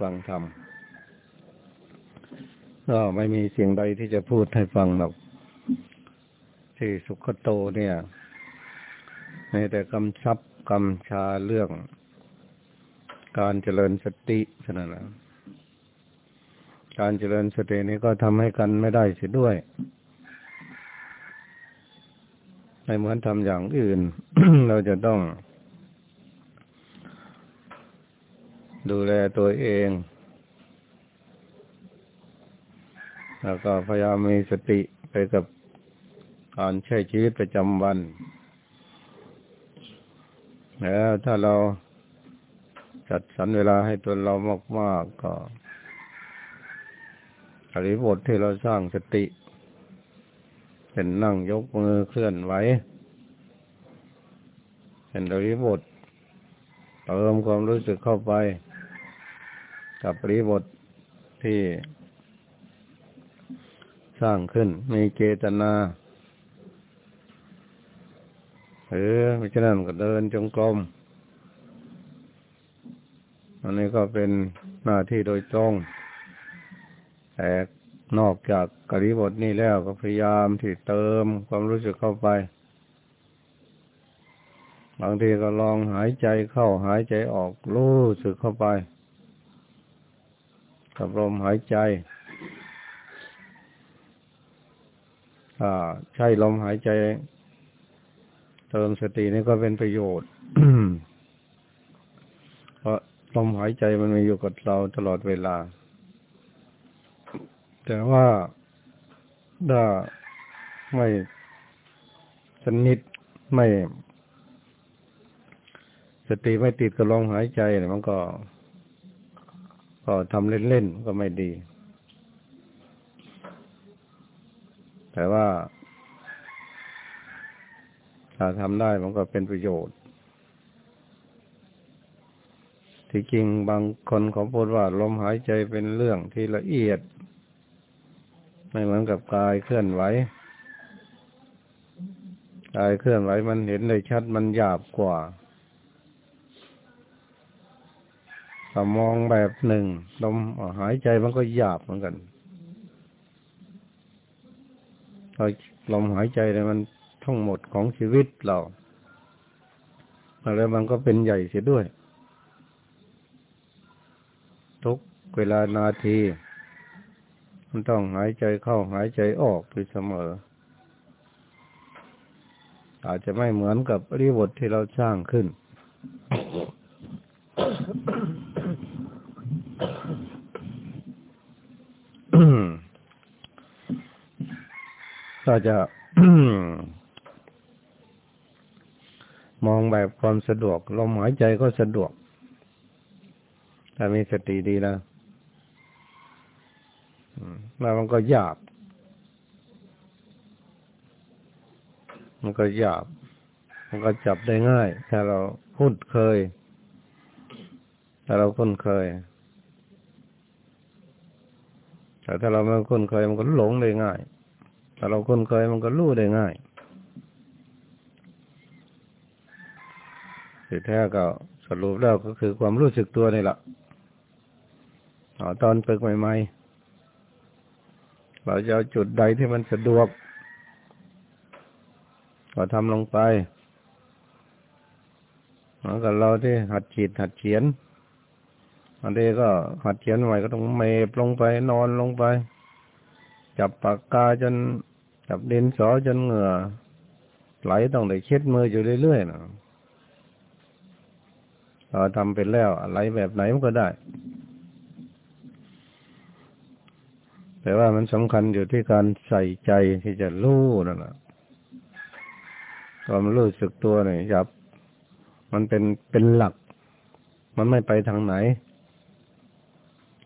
ฟังธรรมก็ไม่มีเสียงใดที่จะพูดให้ฟังหรอก ที่สุขโตเนี่ยในแต่กำชับกำชาเรื่อง การเจริญสติเท่านั้นการเจริญสตินี้ก็ทำให้กันไม่ได้เสียด้วยไม่เหมือนทำอย่างอื่น เราจะต้อง ดูแลตัวเอง แล้วก็พยายามมีสติไปกับการใช้ชีวิตประจำวัน แล้วถ้าเราจัดสรรเวลาให้ตัวเรามาก ๆ ก็อริบทที่เราสร้างสติ เป็นนั่งยกมือเคลื่อนไหวเป็นอริบทเติมความรู้สึกเข้าไป กับอริบทที่สร้างขึ้น มีเจตนาหรือไม่ใช่นั้นก็เดินจงกรมอันนี้ก็เป็นหน้าที่โดยตรงแต่นอกจากกริบทนี้แล้วก็พยายามที่เติมความรู้สึกเข้าไป บางทีก็ลองหายใจเข้าหายใจออกรู้สึกเข้าไป กับลมหายใจใช้ลมหายใจ เติมสตินี่ก็เป็นประโยชน์ เพราะลมหายใจมันมีอยู่กับเราตลอดเวลา แต่ว่าถ้าไม่สนิทไม่ สติไม่ติดกับลมหายใจมันก็ ก็ทำเล่นๆก็ไม่ดี แต่ว่า ถ้าทำได้มันก็เป็นประโยชน์ ที่จริงบางคนเขาพูดว่าลมหายใจเป็นเรื่องที่ละเอียด ไม่เหมือนกับกายเคลื่อนไหวกายเคลื่อนไหวมันเห็นได้ชัดมันหยาบกว่า ถ้ามองแบบหนึ่งลมหายใจมันก็หยาบเหมือนกันลมหายใจเนี่ยมันทั้งหมดของชีวิตเราแล้วมันก็เป็นใหญ่เสียด้วย ทุกเวลานาที มันต้องหายใจเข้าหายใจออกอยู่เสมอ อาจจะไม่เหมือนกับริบทที่เราสร้างขึ้น ก็จะมองแบบความสะดวกลมหายใจก็สะดวก ถ้ามีสติดีนะแล้วมันก็หยาบ มันก็หยาบ มันก็จับได้ง่าย ถ้าเราคุ้นเคย ถ้าเราคุ้นเคย แต่ถ้าเราไม่คุ้นเคยมันก็หลงได้ง่าย ถ้าเราคุ้นเคยมันก็รู้ได้ง่ายสุดแท้ก็สรุปแล้วก็คือความรู้สึกตัวนี่แหละตอนฝึกใหม่ๆ เราจะเอาจุดใดที่มันสะดวก ก็ทำลงไปเหมือนกับเราที่หัดขีดหัดเขียนอันนี้ก็หัดเขียนใหม่ก็ต้องเมบลงไปนอนลงไป จับปากกาจน จับดินสอจนเหงื่อไหลต้องได้เช็ดมืออยู่เรื่อยๆนะเราทำเป็นแล้วอะไรแบบไหนมันก็ได้ แต่ว่ามันสำคัญอยู่ที่การใส่ใจที่จะรู้นั่นแหละความรู้สึกตัวเนี่ยจับ มันเป็นเป็นหลัก มันไม่ไปทางไหน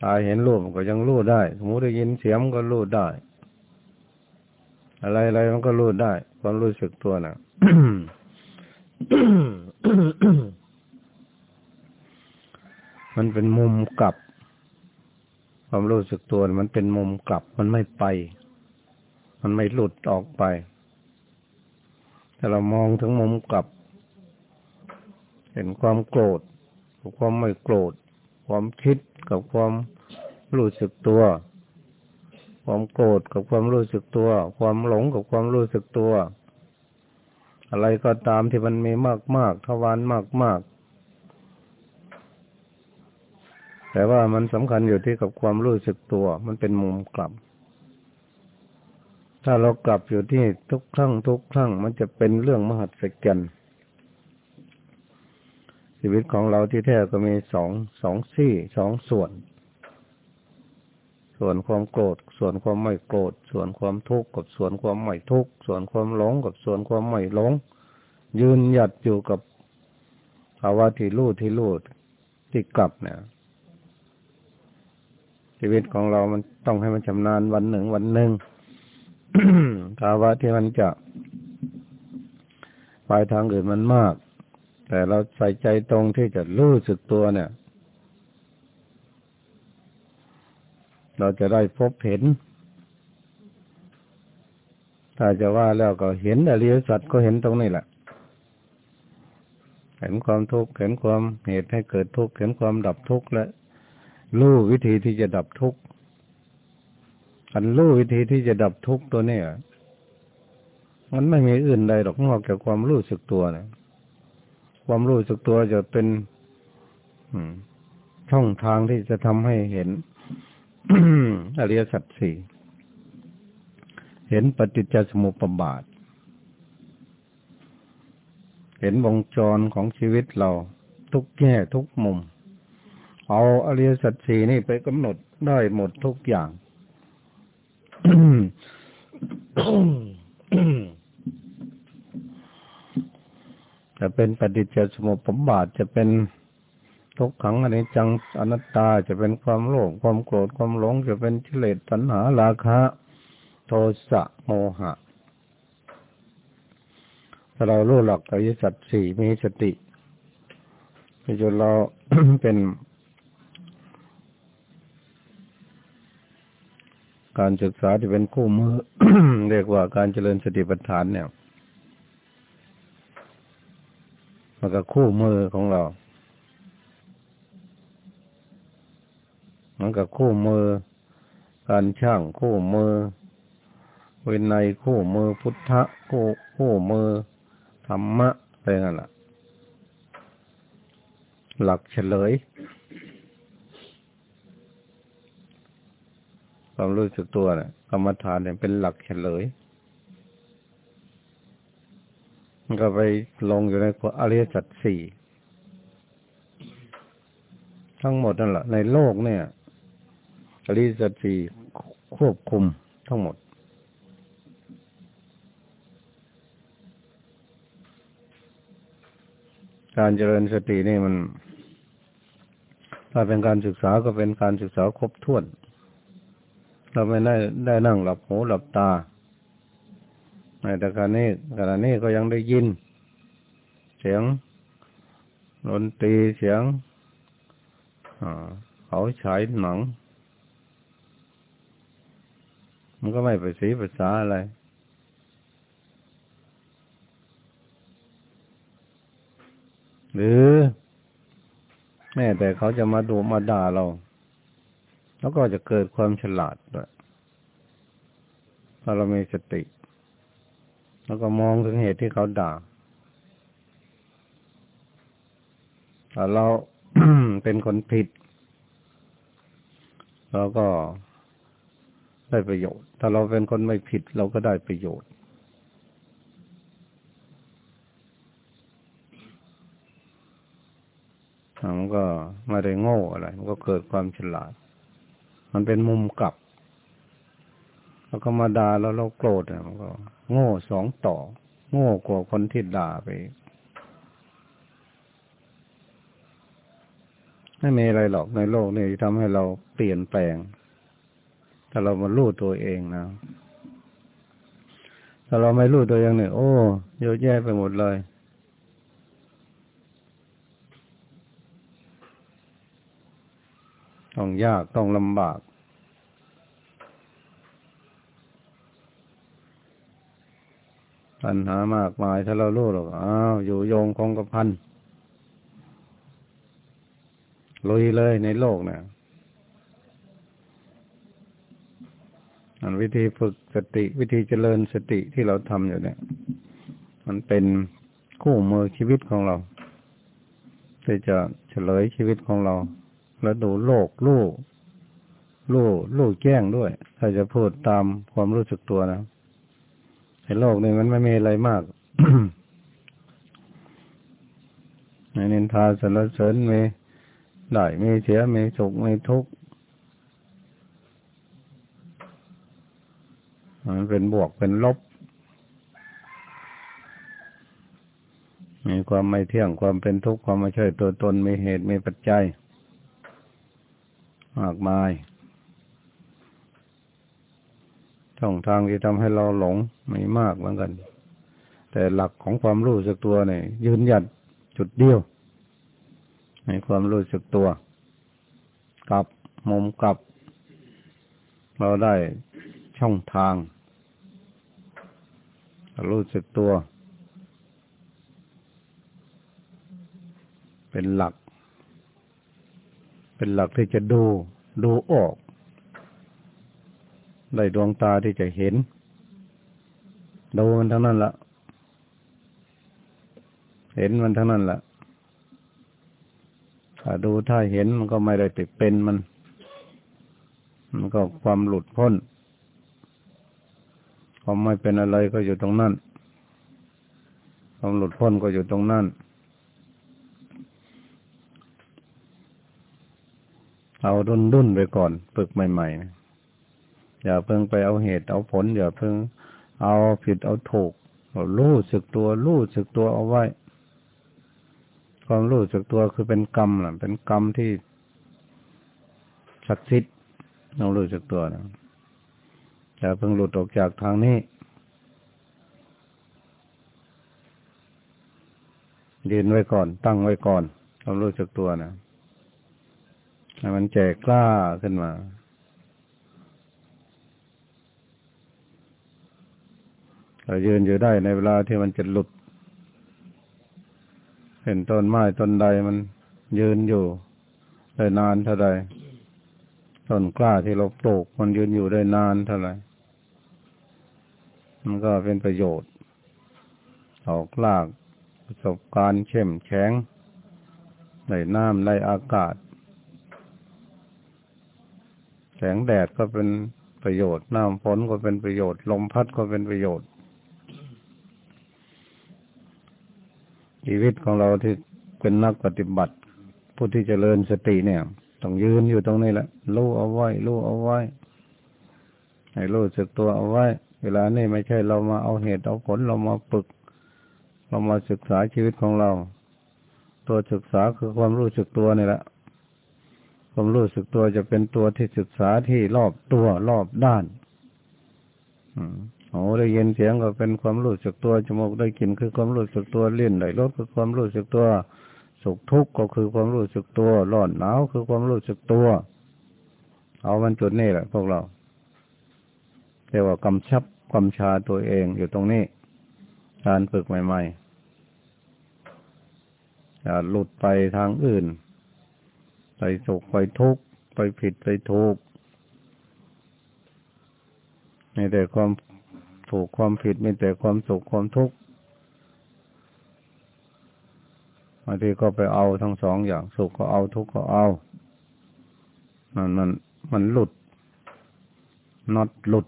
ตาเห็นรูปก็ยังรู้ได้หูได้ยินเสียงก็รู้ได้ อะไรอะไรมันก็รู้ได้ ความรู้สึกตัวน่ะมันเป็นมุมกลับ ความรู้สึกตัวมันเป็นมุมกลับ มันไม่ไป มันไม่หลุดออกไป แต่เรามองถึงมุมกลับ เห็นความโกรธกับความไม่โกรธ ความคิดกับความรู้สึกตัว ความโกรธกับความรู้สึกตัว ความหลงกับความรู้สึกตัว อะไรก็ตามที่มันมีมากมากทวารมากมากแต่ว่ามันสำคัญอยู่ที่กับความรู้สึกตัว มันเป็นมุมกลับ ถ้าเรากลับอยู่ที่ทุกครั้งทุกครั้งมันจะเป็นเรื่องมหัศจรรย์ชีวิตของเราที่แท้ก็มีสองสองซี่สองส่วน ส่วนความโกรธ ส่วนความไม่โกรธ ส่วนความทุกข์กับส่วนความไม่ทุกข์ ส่วนความหลงกับส่วนความไม่หลง ยืนหยัดอยู่กับภาวะที่รู้ที่รู้ที่กลับเนี่ย ชีวิตของเรามันต้องให้มันชำนาญวันหนึ่งวันหนึ่งภาวะที่มันจะไปทางอื่นมันมาก แต่เราใส่ใจตรงที่จะรู้สึกตัวเนี่ย เราจะได้พบเห็น ถ้าจะว่าแล้วก็เห็นอริยสัจก็เห็นตรงนี้แหละ เห็นความทุกข์ เห็นความเหตุให้เกิดทุกข์ เห็นความดับทุกข์และรู้วิธีที่จะดับทุกข์อันรู้วิธีที่จะดับทุกข์ตัวนี้มันไม่มีอื่นใดหรอกนอกจากความรู้สึกตัวนี่ยความรู้สึกตัวจะเป็นช่องทางที่จะทำให้เห็น อริยสัจสี่เห็นปฏิจจสมุปบาท เห็นวงจรของชีวิตเราทุกแง่ทุกมุม เอาอริยสัจสี่นี่ไปกำหนดได้หมดทุกอย่าง จะเป็นปฏิจจสมุปบาทจะเป็น ทุกขังอนิจจังอนัตตาจะเป็นความโลภความโกรธความหลงจะเป็นกิเลสตัณหาราคะ โทสะโมหะถ้าเรารู้หลักอริยสัจสี่มีสติจนเราเป็นการศึกษาที่เป็นคู่มือเรียกว่าการเจริญสติปัฏฐานเนี่ยมันก็คู่มือของเรา มันก็คู่มือ การช่างคู่มือ เวนัยคู่มือพุทธะคู่คู่มือธรรมะอะไปนั่นแหละหลักเฉลยความรู้สึกตัวเนี่ยกรรมฐานเนี่ยเป็นหลักเฉลย มันก็ไปลงอยู่ในอริยสัจสี่ทั้งหมดนั่นแหละในโลกเนี่ย อริสัจสี่ควบคุมทั้งหมด การเจริญสตินี่มันถ้าเป็นการศึกษาก็เป็นการศึกษาครบถ้วน เราไม่ได้ได้นั่งหลับหูหลับตาในแต่การนี้ขณะนี้ก็ยังได้ยิน เสียงดนตรีเสียงเขาฉายหนัง มันก็ไม่ไปสีภาษาอะไร หรือ แม่แต่เขาจะมาดูมาด่าเรา แล้วก็จะเกิดความฉลาดด้วยถ้าเรามีสติ แล้วก็มองถึงเหตุที่เขาด่าถ้าเราเป็นคนผิดเราก็ ได้ประโยชน์ ถ้าเราเป็นคนไม่ผิดเราก็ได้ประโยชน์ มันก็ไม่ได้โง่อะไร มันก็เกิดความฉลาด มันเป็นมุมกลับ แล้วก็มาด่าแล้วเราโกรธมันก็ โง่สองต่อ โง่กว่าคนที่ด่าไปไม่มีอะไรหรอกในโลกนี้ทำให้เราเปลี่ยนแปลง ถ้าเรามารู้ตัวเองนะถ้าเราไม่รู้ตัวเองเนี่ยโอ้เยอะแยะไปหมดเลย ต้องยากต้องลำบากปัญหามากมายถ้าเรารู้หรอกอ้าวอยู่โยงคงกระพันลุยเลยในโลกเนี่ย มันวิธีฝึกสติวิธีเจริญสติที่เราทำอยู่เนี่ย มันเป็นคู่มือชีวิตของเราที่จะเฉลยชีวิตของเรา แล้วดูโลกลูกลูกลูกแจ้งด้วย ถ้าจะพูดตามความรู้สึกตัวนะในโลกนี้มันไม่มีอะไรมากในนินทาสรรเสริญมีได้มีเสียมีสุขมีทุกข์ มันเป็นบวกเป็นลบ มีความไม่เที่ยงความเป็นทุกข์ความไม่ใช่ตัวตนมีเหตุมีปัจจัย มากมายช่องทางที่ทำให้เราหลงไม่มากเหมือนกัน แต่หลักของความรู้สึกตัวเนี่ยยืนหยัดจุดเดียว ในความรู้สึกตัวกับมุมกับ เราได้ช่องทาง รู้สึกตัว เป็นหลัก เป็นหลักที่จะดู ดูออก ได้ดวงตาที่จะเห็น ดูมันทั้งนั้นละเห็นมันทั้งนั้นละถ้าดูถ้าเห็นมันก็ไม่ได้ติดเป็นมัน มันก็ความหลุดพ้น ความไม่เป็นอะไรก็อยู่ตรงนั้นความหลุดพ้นก็อยู่ตรงนั้นเอาดุนดุนไปก่อนฝึกใหม่ๆ อย่าเพิ่งไปเอาเหตุเอาผล อย่าเพิ่งเอาผิดเอาถูกรู้สึกตัวรู้สึกตัวเอาไว้ ความรู้สึกตัวคือเป็นกรรมล่ะเป็นกรรมที่ศักดิ์สิทธิ์เรารู้สึกตัวนะ อย่าเพิ่งหลุดออกจากทางนี้ยืนไว้ก่อน ตั้งไว้ก่อนความรู้สึกตัวนะให้มันแจกกล้าขึ้นมา เรายืนอยู่ได้ในเวลาที่มันจะหลุด เห็นต้นไม้ต้นใดมันยืนอยู่ได้นานเท่าใดต้นกล้าที่เราปลูกมันยืนอยู่ได้นานเท่าไหร่ มันก็เป็นประโยชน์ ออกลากประสบการณ์เข้มแข็งในน้ำในอากาศ แสงแดดก็เป็นประโยชน์ น้ำฝนก็เป็นประโยชน์ ลมพัดก็เป็นประโยชน์ ชีวิตของเราที่เป็นนักปฏิบัติ ผู้ที่จเจริญสติเนี่ย ต้องยืนอยู่ตรงนี้แหละรู้เอาไว้รู้เอาไว้ ให้รู้สึกตัวเอาไว้ เวลานี้ไม่ใช่เรามาเอาเหตุเอาผลเรามาฝึก เรามาศึกษาชีวิตของเรา ตัวศึกษาคือความรู้สึกตัวนี่แหละความรู้สึกตัวจะเป็นตัวที่ศึกษาที่รอบตัวรอบด้านโอ้ได้ยินเสียงก็เป็นความรู้สึกตัวจมูกได้กลิ่นคือความรู้สึกตัวเล่นได้รสคือความรู้สึกตัวสุขทุกข์ก็คือความรู้สึกตัวร้อนหนาวคือความรู้สึกตัว เอามันจุดนี้แหละพวกเรา รียกว่ากำชับกำชาตัวเองอยู่ตรงนี้ การฝึกใหม่ๆอย่าหลุดไปทางอื่น ไปสุขไปทุกข์ไปผิดไปถูกมีแต่ความถูกความผิดมีแต่ความสุขความทุกข์บางทีก็ไปเอาทั้งสองอย่างสุขก็เอาทุกข์ก็เอา มันมันมันหลุดน็อตหลุด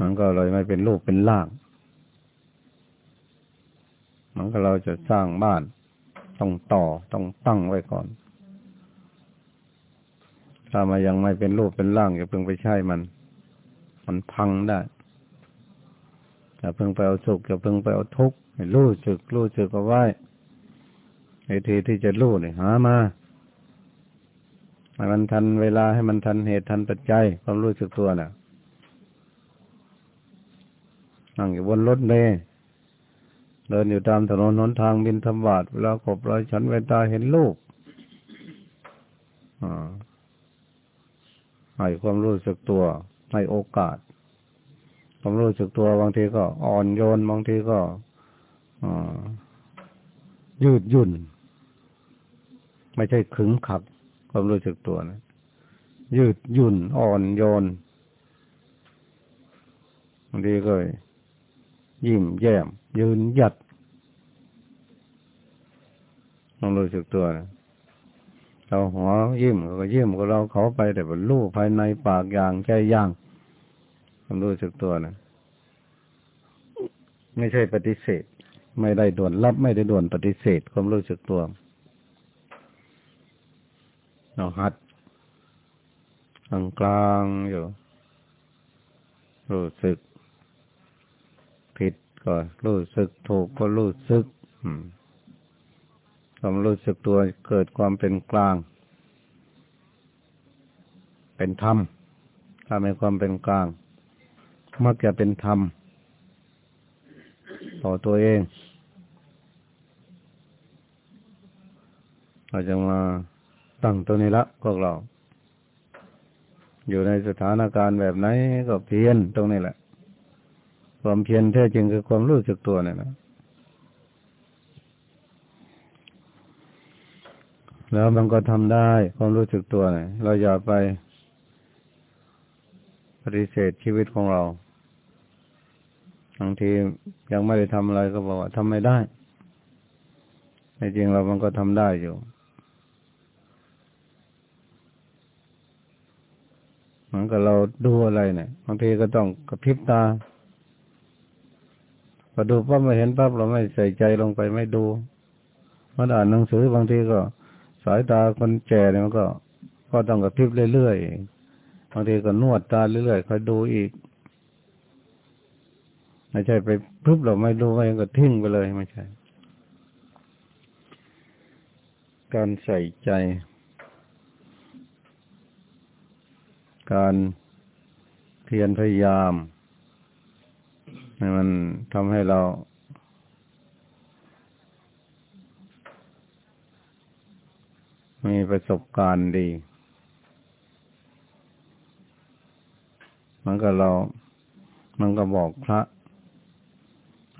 มันก็เลยไม่เป็นรูปเป็นล่าง มันก็เราจะสร้างบ้าน ต้องต่อต้องตั้งไว้ก่อน ถ้ามายังไม่เป็นรูปเป็นร่างอย่าเพิ่งไปใช้มัน มันพังได้อย่าเพิ่งไปเอาสุขอย่าเพิ่งไปเอาทุกข์รู้สึกรู้สึกเอาไว้ไอ้ทีที่จะรู้เนี่ยหามา ให้มันทันเวลาให้มันทันเหตุทันปัจจัยความรู้สึกตัวน่ะนั่งอยู่บนรถเมล์เดินอยู่ตามถนนหนทางบินธบาตเวลาขบรอยฉันเวตาเห็นลูกให้ความรู้สึกตัวให้โอกาส ความรู้สึกตัวบางทีก็อ่อนโยนบางทีก็ยืดหยุ่น ไม่ใช่ขึงขัก ความรู้สึกตัวนะยืดหยุ่นอ่อนโยนบางทีก็ยิ้มแย้มยืนหยัดต้องรู้สึกตัวนะเราหัวยิ้มก็ยิ้มก็เราเขาไปแต่บรรลุภายในปากอย่างใจย่างต้องรู้สึกตัวนะไม่ใช่ปฏิเสธ ไม่ได้ด่วนรับไม่ได้ด่วนปฏิเสธความรู้สึกตัว เราหัดกลางกลางอยู่รู้สึก ผิดก็รู้สึกถูกก็รู้สึกความรู้สึกตัวเกิดความเป็นกลาง เป็นธรรมถ้ามีความเป็นกลาง มักจะเป็นธรรม ต่อตัวเองเราจะมา ตั้งตัวนี้ละพวกเรา อยู่ในสถานการณ์แบบไหนก็เพียนตรงนี้แหละ ความเพียรแท้จริงคือความรู้สึกตัวเนี่ยนะแล้วมันก็ทำได้ความรู้สึกตัวเนี่ยเราอย่าไปปฏิเสธชีวิตของเราบางทียังไม่ได้ทำอะไรก็บอกว่าทำไม่ได้ในจริงเรามันก็ทำได้อยู่ เหมือนกับเราดูอะไรเนี่ยบางทีก็ต้องกระพริบตาพอดูปั๊บไม่เห็นปั๊บเราไม่ใส่ใจลงไปไม่ดูมาอ่านหนังสือบางทีก็ สายตาคนแก่เนี่ยมันก็ ก็ต้องกระพริบเรื่อยๆบางทีก็นวดตาเรื่อยๆคอยดูอีกไม่ใช่ไปปุ๊บเราไม่ดูไม่ก็ทิ้งไปเลยไม่ใช่ การใส่ใจ การเพียรพยายามให้มันทำให้เรา มีประสบการณ์ดีมันก็เรา มันก็บอกพระ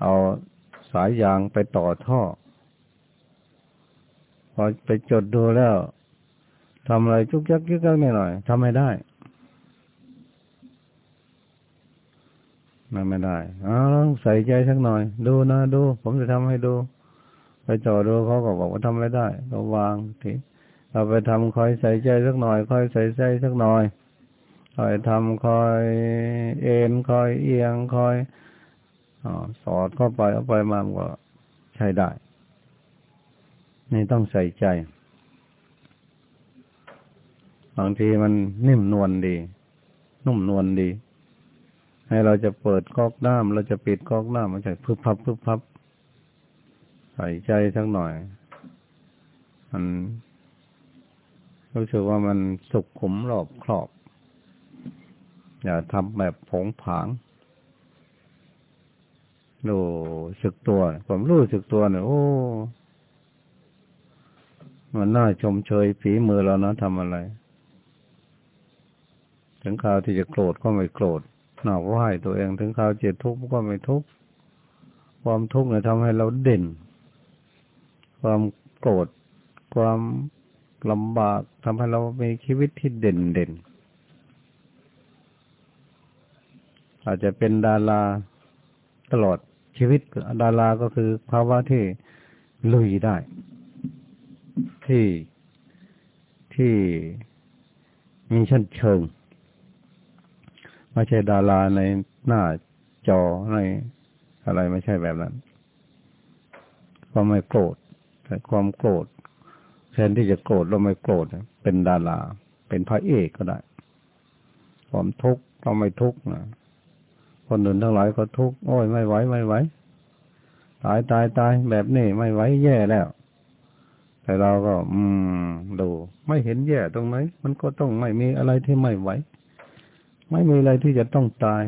เอาสายยางไปต่อท่อ พอไปจดดูแล้วทำอะไรจุกยักยึกยักนิดหน่อยทำไม่ได้ มันไม่ได้อ้าวใส่ใจสักหน่อย ดูนะดู ผมจะทำให้ดู ไปจอดูเขาก็บอกว่าทำไม่ได้ก็วางทีเราไปทำคอยใส่ใจสักหน่อย คอยใส่ใจสักหน่อย คอยทำคอยเอ็นคอยเอียงคอยอสอดเข้าไปเอาไปมาก็ใช้ได้ นี่ต้องใส่ใจ บางทีมันนิ่มนวลดี นุ่มนวลดี ให้เราจะเปิดก๊อกน้ำเราจะปิดก๊อกน้ำมันจะพึบพับพึบพับ ใส่ใจสักหน่อย มันรู้สึกว่ามันสุกขุมรอบครอบ อย่าทำแบบผงผางรู้สึกตัว ผมรู้สึกตัวเนี่ยโอ้ มันน่าชมเชยฝีมือเรานะทำอะไร ถึงคราวที่จะโกรธก็ไม่โกรธ หนาไหวตัวเองถึงคราวเจ็บทุกข์ก็ไม่ทุกข์ความทุกข์เนี่ยทำให้เราเด่น ความโกรธความลำบากทำให้เรามีชีวิตที่เด่นเด่น อาจจะเป็นดาราตลอดชีวิตดาราก็คือภาวะที่ลุยได้ ที่ที่มีชั้นเชิง ไม่ใช่ดาราในหน้าจอในอะไรไม่ใช่แบบนั้น ความไม่โกรธแต่ความโกรธแทนที่จะโกรธเราไม่โกรธเป็นดารา เป็นพระเอกก็ได้ ความทุกข์เราไม่ทุกข์นะคนอื่นทั้งหลายก็ทุกข์โอ้ยไม่ไหวไม่ไหวตายตายตายแบบนี้ไม่ไหวแย่แล้ว แต่เราก็ อืม ดู ไม่เห็นแย่ตรงไหนมันก็ต้องไม่มีอะไรที่ไม่ไหว ไม่มีอะไรที่จะต้องตาย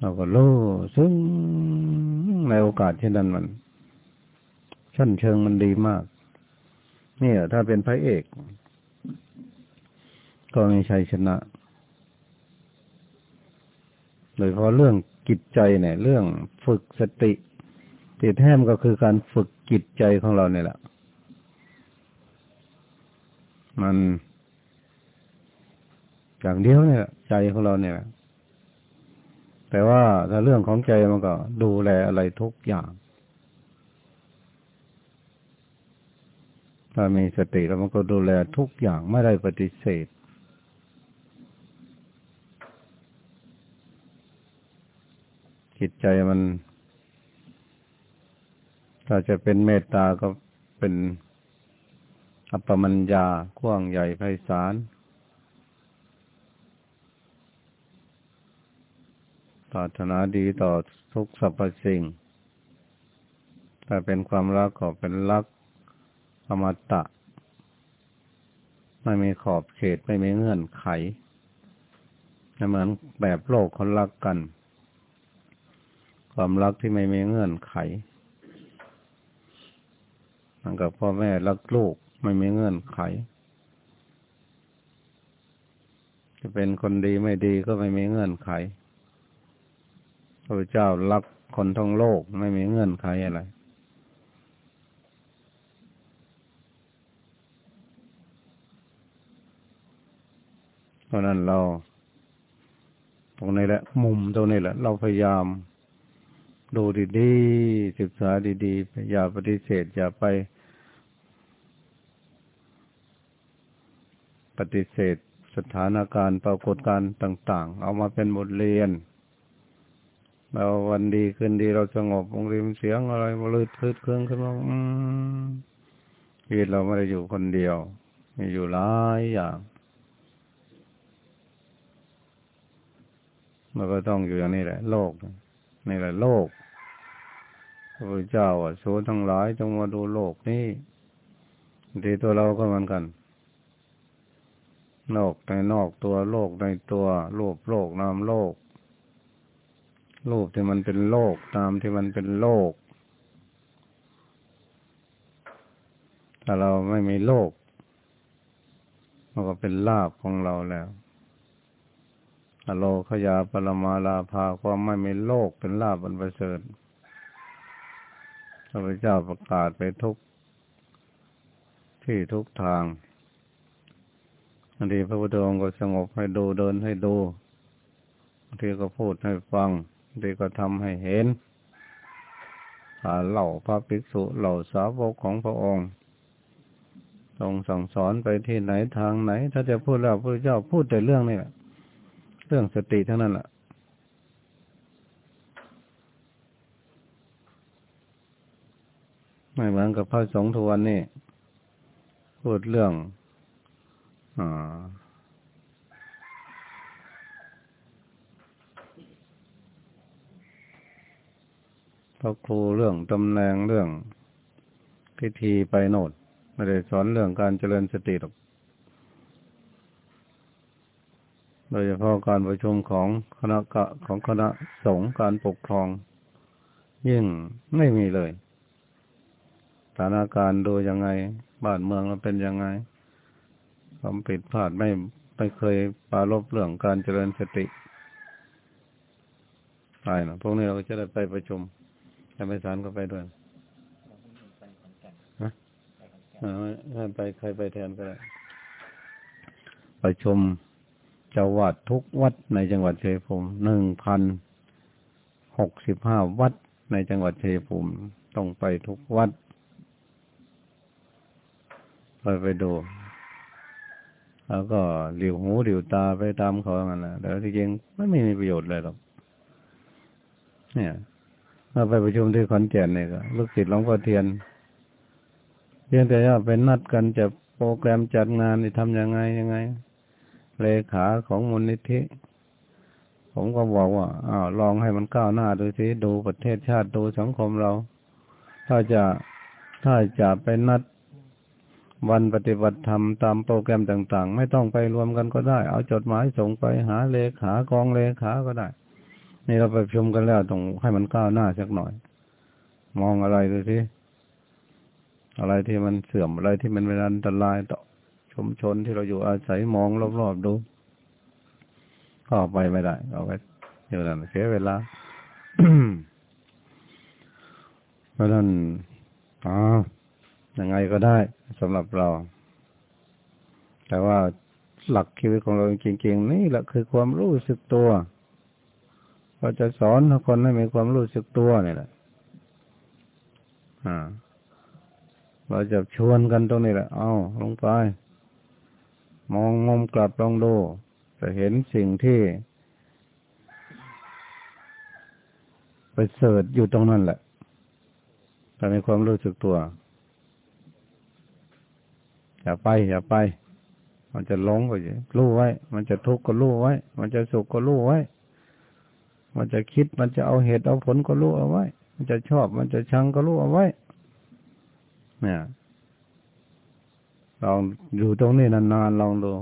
เราก็รู้ซึ่งในโอกาสเช่นนั้นมันชั้นเชิงมันดีมาก เนี่ยถ้าเป็นพระเอก ก็มีชัยชนะ โดยเพราะเรื่องจิตใจเนี่ย เรื่องฝึกสติติดแท้มก็คือการฝึกจิตใจของเราเนี่ยแหละมัน อย่างเดียวเนี่ยใจของเราเนี่ย แต่ว่าถ้าเรื่องของใจมันก็ดูแลอะไรทุกอย่าง ถ้ามีสติแล้วมันก็ดูแลทุกอย่างไม่ได้ปฏิเสธจิตใจมัน ถ้าจะเป็นเมตตาก็เป็นอัปปมัญญากว้างใหญ่ไพศาล ปรารถนาดีต่อทุกสรรพสิ่งถ้าเป็นความรักก็เป็นรักอมตะ ไม่มีขอบเขตไม่มีเงื่อนไขเหมือนแบบโลกคนรักกัน ความรักที่ไม่มีเงื่อนไขมันกับพ่อแม่รักลูกไม่มีเงื่อนไข จะเป็นคนดีไม่ดีก็ไม่มีเงื่อนไข พระเจ้ารักคนทั้งโลกไม่มีเงื่อนไขอะไร เพราะนั้นเราตรงนี้แหละ มุมตรงนี้แหละ เราพยายาม ดูดีๆศึกษาดีๆอย่าปฏิเสธอย่าไป ปฏิเสธสถานการณ์ปรากฏการณ์ต่าง ๆ เอามาเป็นบทเรียน เราวันดีขึ้นดีเราสงบบงริมเสียงอะไรมาลืดคืดเครื่องขึ้นมาชีวิตเราไม่ได้อยู่คนเดียว มีอยู่หลายอย่างมันก็ต้องอยู่อย่างนี้แหละ โลกนี่แหละโลกพระพุทธเจ้าอะโสทั้งหลายจงมาดูโลกนี้ดีตัวเราก็เหมือนกันโลกในนอกตัวโลกในตัวรูปโลกนามโลก รูปที่มันเป็นโลกนามที่มันเป็นโลก ถ้าเราไม่มีโลกมันก็เป็นลาบของเราแล้วอโลขยาปรมาลาภาความไม่มีโลกเป็นลาบบรรเสริฐพระพุทธเจ้าประกาศไปทุกที่ทุกทางบางทีพระพุทธองค์ก็สงบให้ดูเดินให้ดูบางทีก็พูดให้ฟัง ทีก็ทำให้เห็นหาเหล่าพระภิกษุเหล่าสาวกของพระองค์ทรงสั่งสอนไปที่ไหนทางไหน ถ้าจะพูดแล้วพระเจ้าพูดแต่เรื่องนี้แหละเรื่องสติเท่านั้นแหละไม่เหมือนกับพระสงฆ์ทุกวันนี้พูดเรื่องพ ระครูเรื่องตำแหน่งเรื่องพิธีไปโนดไม่ได้สอนเรื่องการเจริญสติหรอกโดยเฉพาะการประชุมของคณะกะของคณะสงฆ์การปกครอง ยิ่งไม่มีเลยสถานการณ์ดูยังไง บ้านเมืองเราเป็นยังไงความผิดพลาดไม่ไม่เคยปาลบเรื่องการเจริญสติไปนะพวกนี้เราจะได้ไปประชุม ถ้าไม่สารก็ไปด้วยฮะถ้าไปใครไปแทนก็ได้ประชุมจังหวัดทุกวัดในจังหวัดเชียงภูมิหนึ่งพันหกสิบห้าวัดในจังหวัดเชียงภูมิต้องไปทุกวัดไปไปดู แล้วก็เหลียวหูเหลียวตาไปตามเขาอย่างนั้นแหละแต่ที่จริงไม่มีประโยชน์เลยหรอกเนี่ย เราไปประชุมที่ขอนแก่นเนี่ยก็ลูกศิษย์หลวงพ่อเทียนเพียงแต่ว่าเป็นนัดกันจะโปรแกรมจัดงานนี่ทำยังไงยังไง เลขาของมูลนิธิ ผมก็บอกว่าอ้าวลองให้มันก้าวหน้าดูสิดูประเทศชาติดูสังคมเรา ถ้าจะถ้าจะไปนัดวันปฏิบัติธรรมตามโปรแกรมต่าง ๆ ไม่ต้องไปรวมกันก็ได้ เอาจดหมายส่งไปหาเลขากองเลขาก็ได้ นี่เราไปชมกันแล้วต้องให้มันก้าวหน้าสักหน่อย มองอะไรดูสิอะไรที่มันเสื่อมอะไรที่มันเป็นอันตรายต่อชุมชนที่เราอยู่อาศัยมองรอบๆดูก็ไปไม่ได้เอาไปอยู่นั่นเสียเวลาเพราะนั้นอ๋อยังไงก็ได้สำหรับเรา แต่ว่าหลักชีวิตของเราจริงๆนี่แหละคือความรู้สึกตัว เราจะสอนคนให้มีความรู้สึกตัวนี่แหละอ่าเราจะชวนกันตรงนี้แหละ เอาลงไป มองมุมกลับลองดู จะเห็นสิ่งที่ ไปเสิร์ชอยู่ตรงนั้นแหละแต่มีความรู้สึกตัว อย่าไป อย่าไป มันจะหลงก็อย่รู้ไว้ มันจะทุกข์ก็รู้ไว้ มันจะสุขก็รู้ไว้ มันจะคิดมันจะเอาเหตุเอาผลก็รู้เอาไว้ มันจะชอบมันจะชังก็รู้เอาไว้ เนี่ยลองอยู่ตรงนี้นานๆลองดู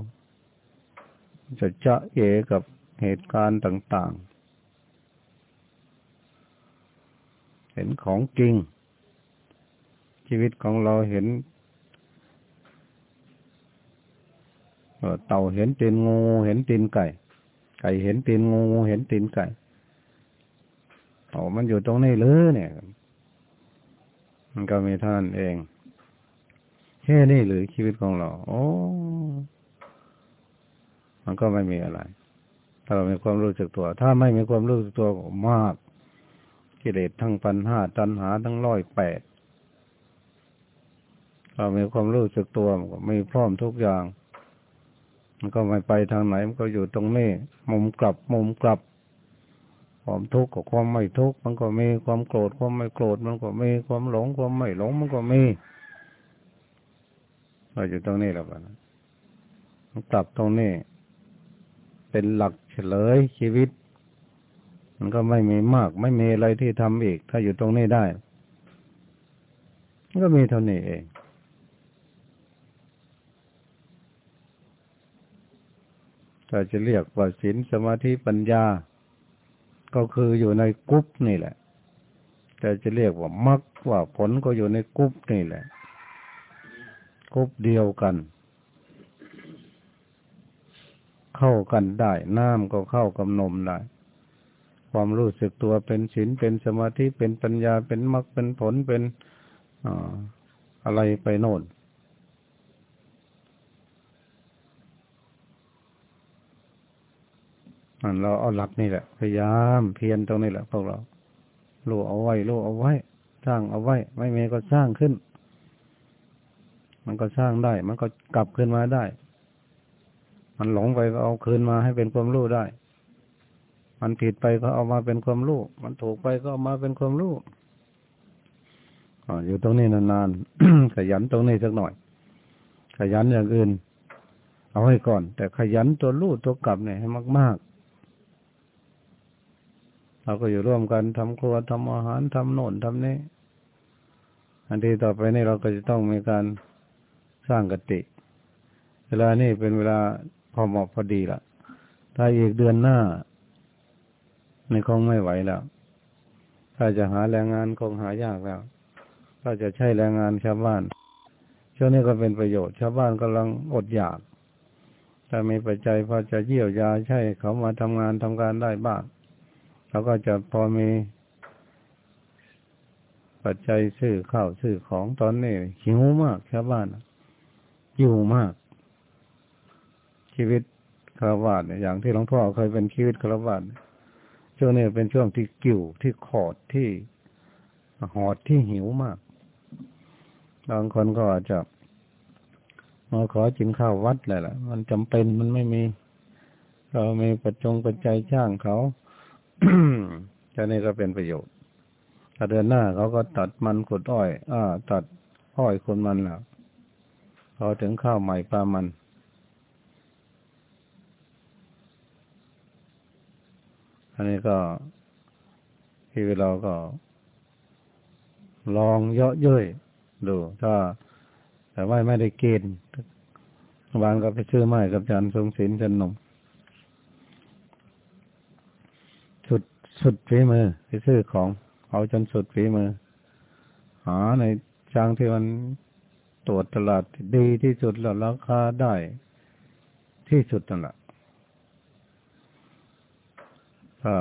จะเจาะเอกับเหตุการณ์ต่าง ๆ เห็นของจริง ชีวิตของเราเห็นเต่าเห็นตีนงูเห็นตีนไก่ ไก่เห็นตีนงูเห็นตีนไก่ โอ้มันอยู่ตรงนี้เลยเนี่ย มันก็มีท่านเอง แค่นี้หรือชีวิตของเรา โอ้ มันก็ไม่มีอะไร ถ้าเรามีความรู้สึกตัว ถ้าไม่มีความรู้สึกตัวมาก กิเลสทั้งปัญหาตัณหาทั้งร้อยแปดเรามีความรู้สึกตัวมันก็มีพร้อมทุกอย่าง มันก็ไม่ไปทางไหน มันก็อยู่ตรงนี้ มุมกลับ มุมกลับ ความทุกข์กับความไม่ทุกข์มันก็มีความโกรธความไม่โกรธมันก็มีความหลงความไม่หลงมันก็มีเราอยู่ตรงนี้แล้วกันกลับตรงนี้ เป็นหลักเฉลยชีวิต มันก็ไม่มีมาก ไม่มีอะไรที่ทำอีก ถ้าอยู่ตรงนี้ได้ก็มีเท่านี้เองถ้าจะเรียกว่าศีลสมาธิปัญญา ก็คืออยู่ในกุ๊บนี่แหละ แต่จะเรียกว่ามรรคว่าผลก็อยู่ในกุ๊บนี่แหละกบเดียวกัน เข้ากันได้ น้ำก็เข้ากับนมได้ ความรู้สึกตัวเป็นศีลเป็นสมาธิเป็นปัญญาเป็นมรรคเป็นผลเป็นอะไรไปโน่นมัน เราเอาหลักนี่แหละ พยายามเพียรตรงนี้แหละพวกเราลูเอาไว้ลูเอาไว้ สร้างเอาไว้ ไม่มีก็สร้างขึ้น มันก็สร้างได้ มันก็กลับคืนมาได้ มันหลงไปก็เอาคืนมาให้เป็นความรู้ได้ มันผิดไปก็เอามาเป็นความรู้ มันถูกไปก็เอามาเป็นความรู้อยู่ตรงนี้นานๆขยันตรงนี้สักหน่อย ขยันอย่างอื่น เอาให้ก่อน แต่ขยันตัวรู้ตัวกลับเนี่ยให้มาก ๆ เราก็อยู่ร่วมกันทำครัวทำอาหารทำโน่นทำนี้อันที่ต่อไปนี่เราก็จะต้องมีการสร้างกติ เวลานี่เป็นเวลาพอเหมาะพอดีละถ้าอีกเดือนหน้าในคงไม่ไหวแล้ว ถ้าจะหาแรงงานคงหายากแล้ว ถ้าจะใช้แรงงานชาวบ้านช่วงนี้ก็เป็นประโยชน์ชาวบ้านกำลังอดอยากถ้ามีปัจจัยพอจะเยี่ยวยาใช่เขามาทำงานทำการได้บ้าง เขาก็จะพอมีปัจจัยซื้อข้าวซื้อของตอนนี้หิวมากชาวบ้านอยู่มาก ชีวิตคารวะเนี่ยอย่างที่หลวงพ่อเคยเป็นชีวิตคารวะช่วงนี้เป็นช่วงที่กิ่วที่ขอดที่หอดที่หิวมากบางคนก็อาจจะมาขอจินข้าววัดเลยล่ะ มันจำเป็นมันไม่มี เรามีปัจจงปัจจัยช่างเขา จะนี่ก็เป็นประโยชน์ถ้าเดือนหน้าเขาก็ตัดมันขุดอ้อย อ่า ตัดอ้อยคนมันแล้วพอถึงข้าวใหม่ปลามันอันนี้ก็ที่เราก็ ลองเยอะเย้ยดูถ้าแต่ว่าไม่ได้เกณฑ์บางก็ไปซื้อไม้กับจานทรงศิลป์จันนม สุดฝีมือไปซื้อของ เอาจนสุดฝีมือ หาในจางที่มันตรวจตลาดดีที่สุดแล้วราคาได้ที่สุดนั่นแหละถ้า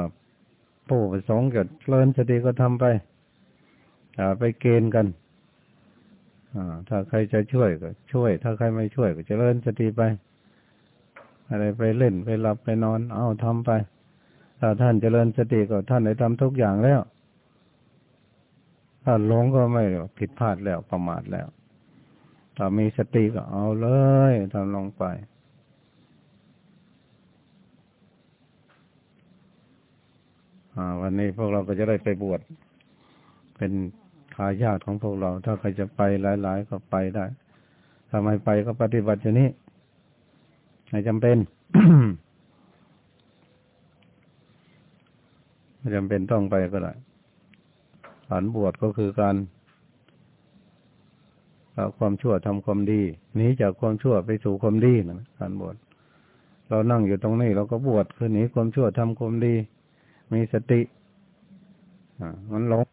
ผู้ประสงค์เกิดเลินสติก็ทำไปไปเกณฑ์กันถ้าใครจะช่วยก็ช่วย ถ้าใครไม่ช่วยก็จะเลินสติไป อะไรไปเล่นไปหลับไปนอน เอาทำไป ถ้าท่านเจริญสติก็ท่านได้ทำทุกอย่างแล้ว ถ้าหลงก็ไม่ผิดพลาดแล้วประมาทแล้ว ถ้ามีสติก็เอาเลยทำลงไปวันนี้พวกเราก็จะได้ไปบวชเป็นทายาทของพวกเรา ถ้าใครจะไปหลาย ๆ ก็ไปได้ถ้าไมไปก็ปฏิบัติอยู่นี้ไม่จำเป็น ไม่จำเป็นต้องไปก็ได้ฐานบวชก็คือการละความชั่วทำความดีหนีจากความชั่วไปสู่ความดีนะการบวชเรานั่งอยู่ตรงนี้เราก็บวชคือหนีความชั่วทำความดี มีสติอ่ามันหลง